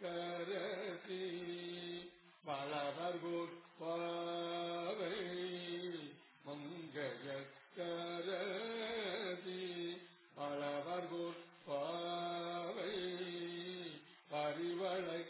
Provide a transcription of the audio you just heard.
கரசி வளவர்கோர் பாவை மங்கைய கரசி வளவர்கோர் பாவை பரிவளை